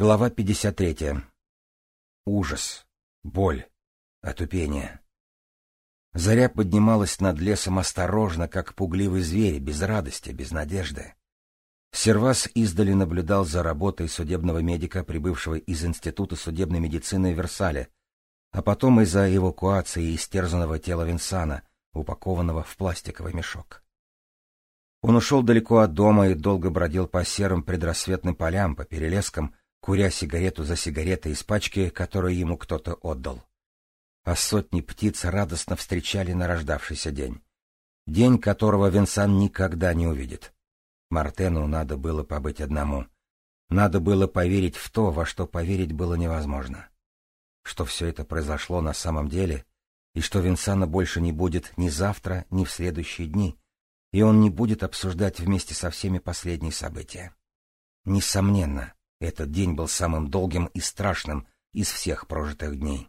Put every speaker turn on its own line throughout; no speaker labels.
Глава 53. Ужас, боль, отупение. Заря поднималась над лесом осторожно, как пугливый зверь, без радости, без надежды. Сервас издали наблюдал за работой судебного медика, прибывшего из Института судебной медицины в Версале, а потом из-за эвакуации истерзанного тела Винсана, упакованного в пластиковый мешок. Он ушел далеко от дома и долго бродил по серым предрассветным полям, по перелескам, куря сигарету за сигаретой из пачки, которую ему кто-то отдал. А сотни птиц радостно встречали нарождавшийся день. День, которого Винсан никогда не увидит. Мартену надо было побыть одному. Надо было поверить в то, во что поверить было невозможно. Что все это произошло на самом деле, и что Винсана больше не будет ни завтра, ни в следующие дни, и он не будет обсуждать вместе со всеми последние события. Несомненно, этот день был самым долгим и страшным из всех прожитых дней.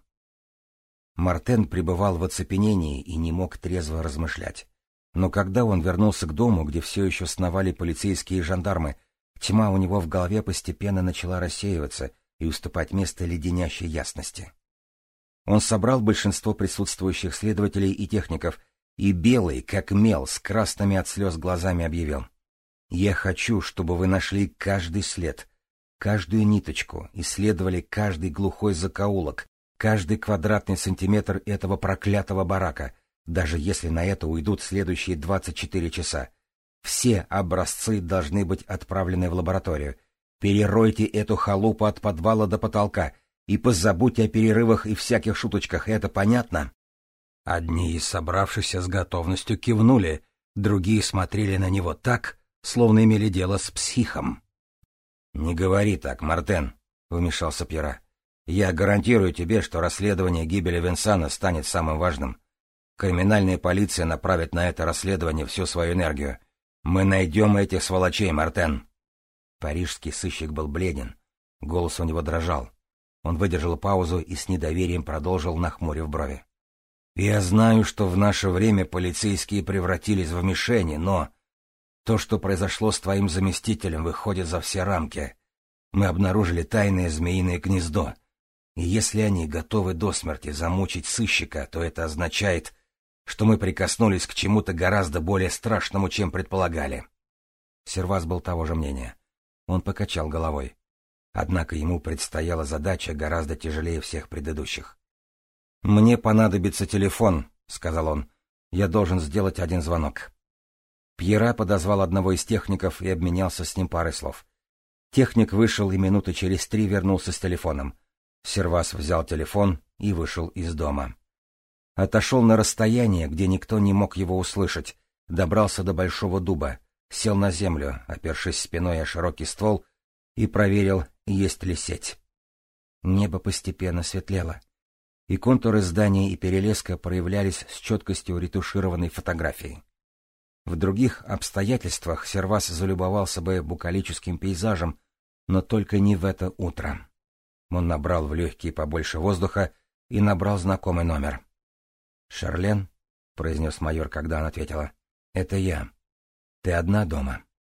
Мартен пребывал в оцепенении и не мог трезво размышлять. Но когда он вернулся к дому, где все еще сновали полицейские и жандармы, тьма у него в голове постепенно начала рассеиваться и уступать место леденящей ясности. Он собрал большинство присутствующих следователей и техников и белый, как мел, с красными от слез глазами объявил. «Я хочу, чтобы вы нашли каждый след, каждую ниточку, исследовали каждый глухой закоулок, каждый квадратный сантиметр этого проклятого барака, даже если на это уйдут следующие 24 часа. Все образцы должны быть отправлены в лабораторию. Переройте эту халупу от подвала до потолка и позабудьте о перерывах и всяких шуточках, это понятно? Одни из собравшихся с готовностью кивнули, другие смотрели на него так, словно имели дело с психом. — Не говори так, Мартен, — вмешался Пьера. — Я гарантирую тебе, что расследование гибели Винсана станет самым важным. Криминальная полиция направит на это расследование всю свою энергию. Мы найдем этих сволочей, Мартен. Парижский сыщик был бледен. Голос у него дрожал. Он выдержал паузу и с недоверием продолжил, нахмурив брови. «Я знаю, что в наше время полицейские превратились в мишени, но то, что произошло с твоим заместителем, выходит за все рамки. Мы обнаружили тайное змеиное гнездо. И если они готовы до смерти замучить сыщика, то это означает, что мы прикоснулись к чему-то гораздо более страшному, чем предполагали. Сервас был того же мнения. Он покачал головой. Однако ему предстояла задача гораздо тяжелее всех предыдущих. «Мне понадобится телефон», — сказал он. «Я должен сделать один звонок». Пьера подозвал одного из техников и обменялся с ним парой слов. Техник вышел и минуты через три вернулся с телефоном. Сервас взял телефон и вышел из дома. Отошел на расстояние, где никто не мог его услышать, добрался до большого дуба, сел на землю, опершись спиной о широкий ствол, и проверил, есть ли сеть. Небо постепенно светлело, и контуры здания и перелеска проявлялись с четкостью ретушированной фотографии. В других обстоятельствах Сервас залюбовался бы букалическим пейзажем, но только не в это утро. Он набрал в легкие побольше воздуха и набрал знакомый номер. «Шарлен?» — произнес майор, когда она ответила. «Это я. Ты одна дома?»